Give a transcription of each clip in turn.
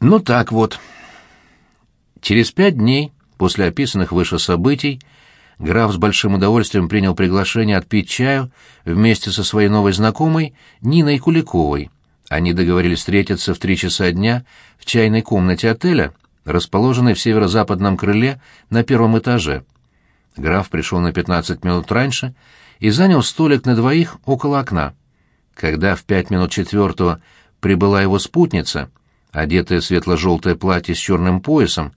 Ну так вот. Через пять дней после описанных выше событий граф с большим удовольствием принял приглашение отпить чаю вместе со своей новой знакомой Ниной Куликовой. Они договорились встретиться в три часа дня в чайной комнате отеля, расположенной в северо-западном крыле на первом этаже. Граф пришел на пятнадцать минут раньше и занял столик на двоих около окна. Когда в пять минут четвертого прибыла его спутница, одетая в светло-желтое платье с черным поясом,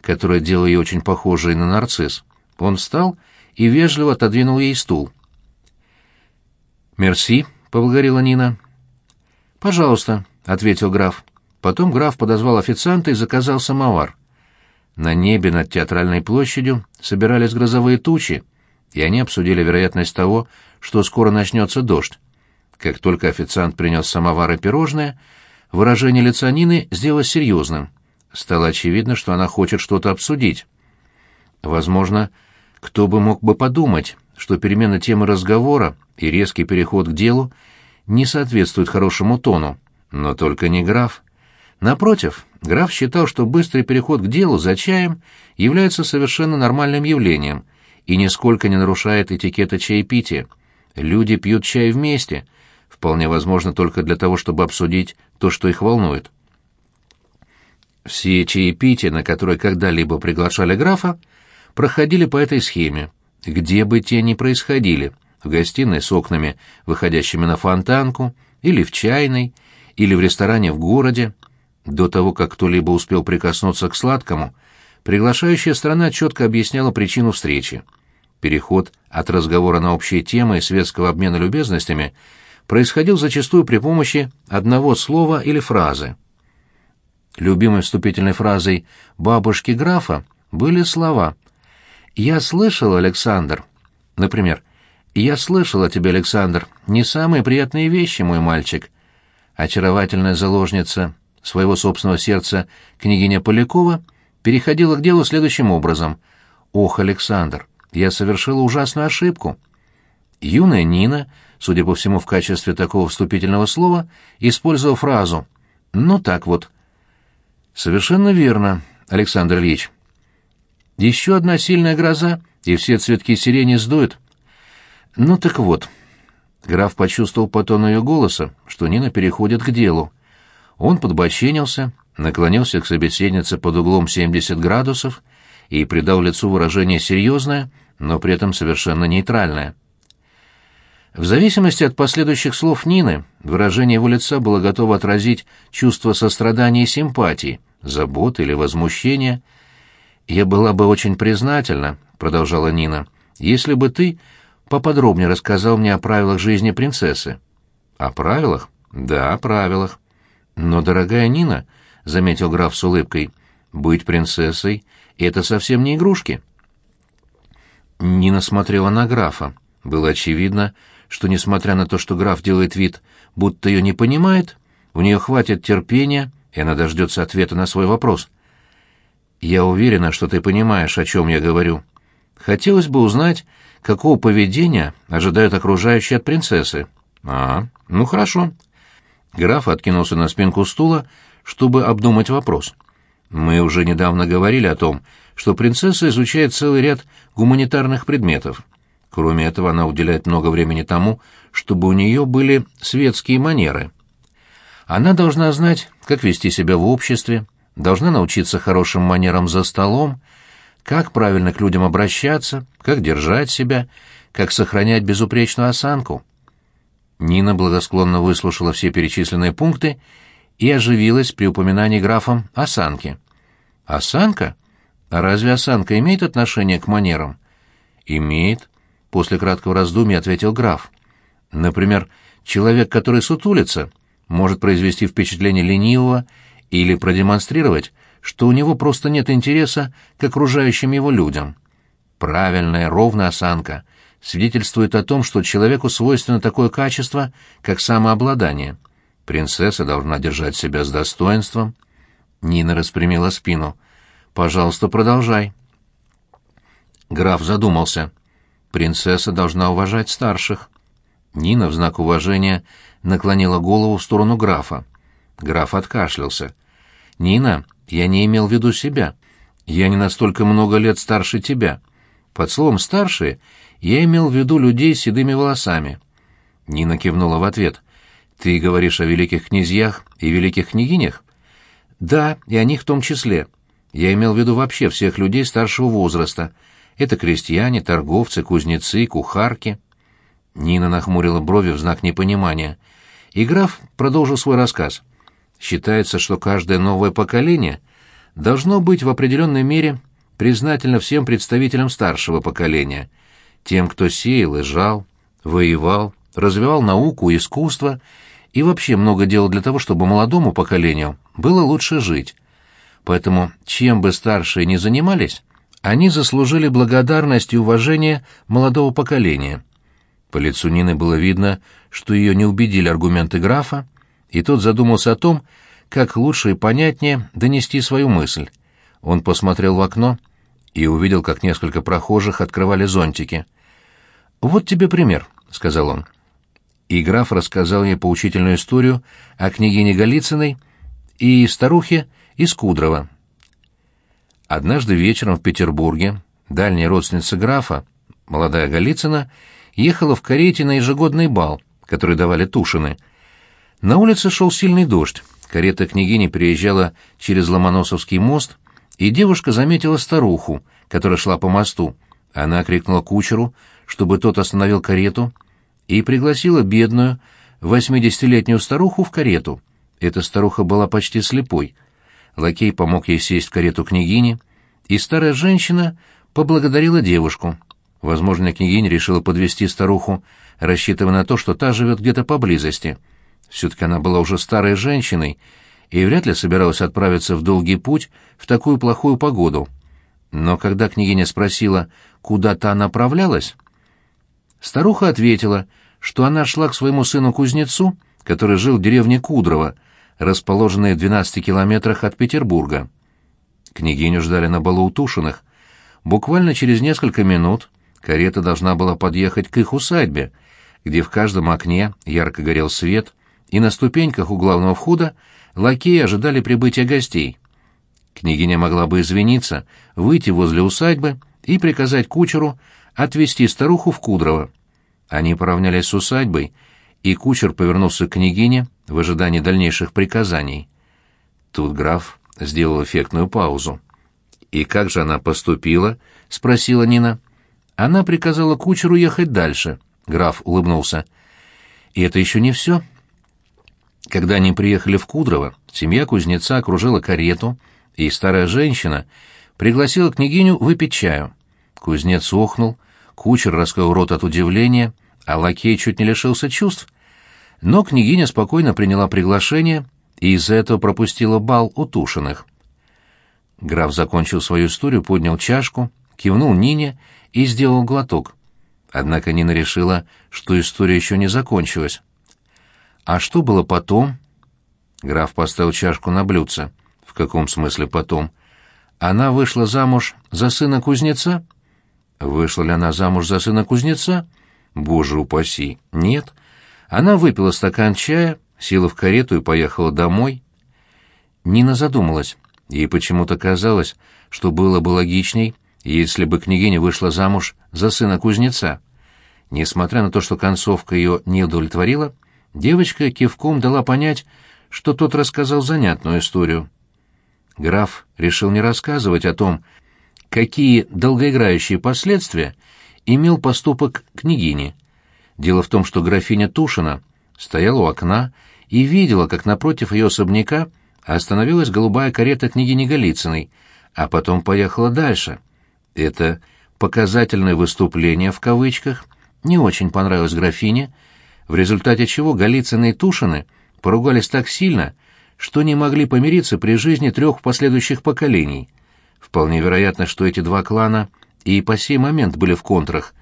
которое делало ее очень похожей на нарцисс, он встал и вежливо отодвинул ей стул. «Мерси», — поблагодарила Нина. «Пожалуйста», — ответил граф. Потом граф подозвал официанта и заказал самовар. На небе над театральной площадью собирались грозовые тучи, и они обсудили вероятность того, что скоро начнется дождь. Как только официант принес самовар и пирожное, выражение лица Нины сделалось серьезным. Стало очевидно, что она хочет что-то обсудить. Возможно, кто бы мог бы подумать, что перемена темы разговора и резкий переход к делу не соответствуют хорошему тону, но только не граф. Напротив, граф считал, что быстрый переход к делу за чаем является совершенно нормальным явлением и нисколько не нарушает этикета чаепития. Люди пьют чай вместе, вполне возможно только для того, чтобы обсудить то, что их волнует. Все чаепития, на которые когда-либо приглашали графа, проходили по этой схеме, где бы те ни происходили, в гостиной с окнами, выходящими на фонтанку, или в чайной, или в ресторане в городе. До того, как кто-либо успел прикоснуться к сладкому, приглашающая страна четко объясняла причину встречи. Переход от разговора на общие темы и светского обмена любезностями – происходил зачастую при помощи одного слова или фразы. Любимой вступительной фразой бабушки графа были слова «Я слышал, Александр». Например, «Я слышал о тебе, Александр, не самые приятные вещи, мой мальчик». Очаровательная заложница своего собственного сердца княгиня Полякова переходила к делу следующим образом. «Ох, Александр, я совершила ужасную ошибку». Юная Нина судя по всему, в качестве такого вступительного слова, использовал фразу «ну так вот». «Совершенно верно, Александр Ильич. Еще одна сильная гроза, и все цветки сирени сдуют». «Ну так вот». Граф почувствовал по тону ее голоса, что Нина переходит к делу. Он подбоченился, наклонился к собеседнице под углом 70 градусов и придал лицу выражение серьезное, но при этом совершенно нейтральное. В зависимости от последующих слов Нины, выражение его лица было готово отразить чувство сострадания и симпатии, заботы или возмущения. «Я была бы очень признательна», — продолжала Нина, — «если бы ты поподробнее рассказал мне о правилах жизни принцессы». «О правилах?» «Да, о правилах». «Но, дорогая Нина», — заметил граф с улыбкой, — «быть принцессой — это совсем не игрушки». Нина смотрела на графа. Было очевидно, что, несмотря на то, что граф делает вид, будто ее не понимает, у нее хватит терпения, и она дождется ответа на свой вопрос. «Я уверена, что ты понимаешь, о чем я говорю. Хотелось бы узнать, какого поведения ожидают окружающие от принцессы». «А, ну хорошо». Граф откинулся на спинку стула, чтобы обдумать вопрос. «Мы уже недавно говорили о том, что принцесса изучает целый ряд гуманитарных предметов. Кроме этого, она уделяет много времени тому, чтобы у нее были светские манеры. Она должна знать, как вести себя в обществе, должна научиться хорошим манерам за столом, как правильно к людям обращаться, как держать себя, как сохранять безупречную осанку. Нина благосклонно выслушала все перечисленные пункты и оживилась при упоминании графом осанки. «Осанка? А разве осанка имеет отношение к манерам?» «Имеет после краткого раздумья ответил граф. Например, человек, который сутулится, может произвести впечатление ленивого или продемонстрировать, что у него просто нет интереса к окружающим его людям. Правильная, ровная осанка свидетельствует о том, что человеку свойственно такое качество, как самообладание. Принцесса должна держать себя с достоинством. Нина распрямила спину. «Пожалуйста, продолжай». Граф задумался. Принцесса должна уважать старших. Нина в знак уважения наклонила голову в сторону графа. Граф откашлялся. «Нина, я не имел в виду себя. Я не настолько много лет старше тебя. Под словом «старшие» я имел в виду людей с седыми волосами». Нина кивнула в ответ. «Ты говоришь о великих князьях и великих княгинях?» «Да, и о них в том числе. Я имел в виду вообще всех людей старшего возраста. Это крестьяне, торговцы, кузнецы, кухарки». Нина нахмурила брови в знак непонимания. И граф продолжил свой рассказ. «Считается, что каждое новое поколение должно быть в определенной мере признательно всем представителям старшего поколения, тем, кто сеял и жал, воевал, развивал науку, и искусство и вообще много делал для того, чтобы молодому поколению было лучше жить. Поэтому, чем бы старшие ни занимались, они заслужили благодарность и уважение молодого поколения. По лицу Нины было видно, что ее не убедили аргументы графа, и тот задумался о том, как лучше и понятнее донести свою мысль. Он посмотрел в окно и увидел, как несколько прохожих открывали зонтики. «Вот тебе пример», — сказал он. И граф рассказал ей поучительную историю о княгине Голицыной и старухе из Кудрова. Однажды вечером в Петербурге дальняя родственница графа, молодая Голицына, ехала в карете на ежегодный бал, который давали Тушины. На улице шел сильный дождь, карета княгини переезжала через Ломоносовский мост, и девушка заметила старуху, которая шла по мосту. Она крикнула кучеру, чтобы тот остановил карету, и пригласила бедную, восьмидесятилетнюю старуху в карету. Эта старуха была почти слепой. Лакей помог ей сесть в карету княгини, и старая женщина поблагодарила девушку. Возможно, княгиня решила подвести старуху, рассчитывая на то, что та живет где-то поблизости. Все-таки она была уже старой женщиной и вряд ли собиралась отправиться в долгий путь в такую плохую погоду. Но когда княгиня спросила, куда та направлялась, старуха ответила, что она шла к своему сыну-кузнецу, который жил в деревне Кудрово, расположенной в 12 километрах от Петербурга. Княгиню ждали на балу у. Буквально через несколько минут карета должна была подъехать к их усадьбе, где в каждом окне ярко горел свет, и на ступеньках у главного входа лакеи ожидали прибытия гостей. Княгиня могла бы извиниться, выйти возле усадьбы и приказать кучеру отвезти старуху в Кудрово. Они поравнялись с усадьбой, и кучер повернулся к княгине в ожидании дальнейших приказаний. Тут граф сделал эффектную паузу. «И как же она поступила?» — спросила Нина. «Она приказала кучеру ехать дальше», — граф улыбнулся. «И это еще не все». Когда они приехали в Кудрово, семья кузнеца окружила карету, и старая женщина пригласила княгиню выпить чаю. Кузнец охнул, кучер раскрыл рот от удивления, а лакей чуть не лишился чувств. Но княгиня спокойно приняла приглашение и из-за этого пропустила бал у Тушиных. Граф закончил свою историю, поднял чашку, кивнул Нине и сделал глоток. Однако Нина решила, что история еще не закончилась. А что было потом? Граф поставил чашку на блюдце. В каком смысле потом? Она вышла замуж за сына кузнеца? Вышла ли она замуж за сына кузнеца? Боже упаси. Нет. Она выпила стакан чая, села в карету и поехала домой. Нина задумалась. Ей почему-то казалось, что было бы логичней, если бы княгиня вышла замуж за сына кузнеца. Несмотря на то, что концовка ее не удовлетворила, Девочка кивком дала понять, что тот рассказал занятную историю. Граф решил не рассказывать о том, какие долгоиграющие последствия имел поступок княгини. Дело в том, что графиня Тушина стояла у окна и видела, как напротив ее особняка остановилась голубая карета княгини Голицыной, а потом поехала дальше. Это «показательное выступление» в кавычках не очень понравилось графине, в результате чего Голицыны и Тушины поругались так сильно, что не могли помириться при жизни трех последующих поколений. Вполне вероятно, что эти два клана и по сей момент были в контрах.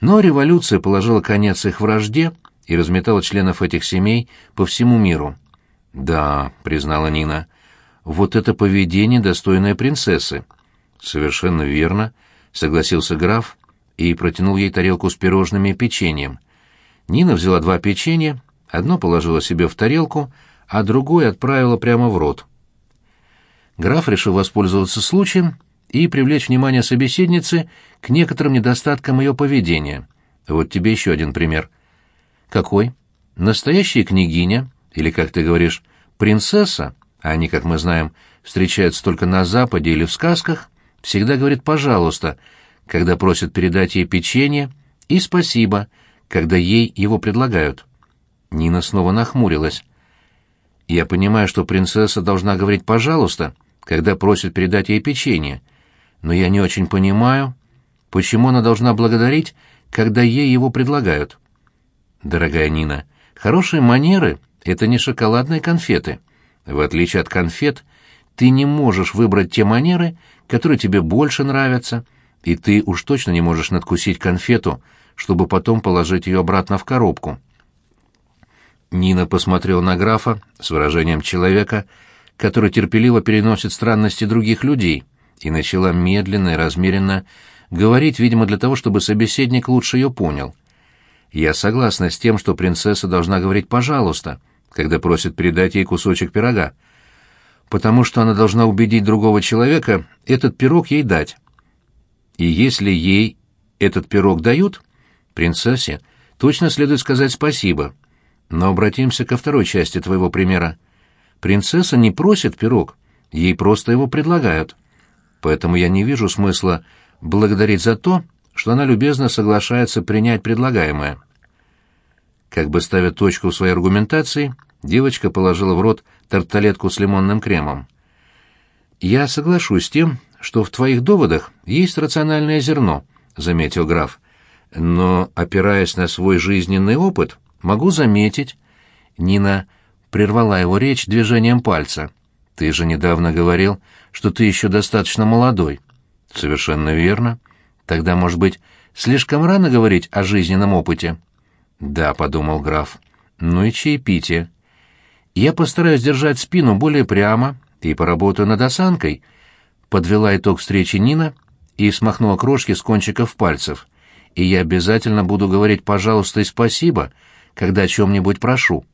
Но революция положила конец их вражде и разметала членов этих семей по всему миру. «Да», — признала Нина, — «вот это поведение, достойное принцессы». «Совершенно верно», — согласился граф и протянул ей тарелку с пирожными и печеньем. Нина взяла два печенья, одно положила себе в тарелку, а другое отправила прямо в рот. граф решил воспользоваться случаем и привлечь внимание собеседницы к некоторым недостаткам ее поведения. Вот тебе еще один пример. Какой? Настоящая княгиня, или, как ты говоришь, принцесса, а они, как мы знаем, встречаются только на Западе или в сказках, всегда говорит «пожалуйста», когда просят передать ей печенье, и «спасибо», когда ей его предлагают. Нина снова нахмурилась. «Я понимаю, что принцесса должна говорить «пожалуйста», когда просят передать ей печенье, но я не очень понимаю, почему она должна благодарить, когда ей его предлагают». «Дорогая Нина, хорошие манеры — это не шоколадные конфеты. В отличие от конфет, ты не можешь выбрать те манеры, которые тебе больше нравятся, и ты уж точно не можешь надкусить конфету, чтобы потом положить ее обратно в коробку». Нина посмотрела на графа с выражением человека, который терпеливо переносит странности других людей, и начала медленно и размеренно говорить, видимо, для того, чтобы собеседник лучше ее понял. «Я согласна с тем, что принцесса должна говорить «пожалуйста», когда просит передать ей кусочек пирога, потому что она должна убедить другого человека этот пирог ей дать. И если ей этот пирог дают, принцессе точно следует сказать спасибо, но обратимся ко второй части твоего примера. Принцесса не просит пирог, ей просто его предлагают. Поэтому я не вижу смысла благодарить за то, что она любезно соглашается принять предлагаемое. Как бы ставя точку в своей аргументации, девочка положила в рот тарталетку с лимонным кремом. «Я соглашусь с тем, что в твоих доводах есть рациональное зерно», — заметил граф. «Но, опираясь на свой жизненный опыт, Могу заметить. Нина прервала его речь движением пальца. Ты же недавно говорил, что ты еще достаточно молодой. Совершенно верно. Тогда, может быть, слишком рано говорить о жизненном опыте? Да, подумал граф. Ну и чаепитие. Я постараюсь держать спину более прямо и поработаю над осанкой. Подвела итог встречи Нина и смахнула крошки с кончиков пальцев. И я обязательно буду говорить «пожалуйста» и «спасибо», когда о чем-нибудь прошу.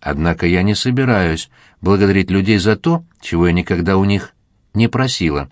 Однако я не собираюсь благодарить людей за то, чего я никогда у них не просила.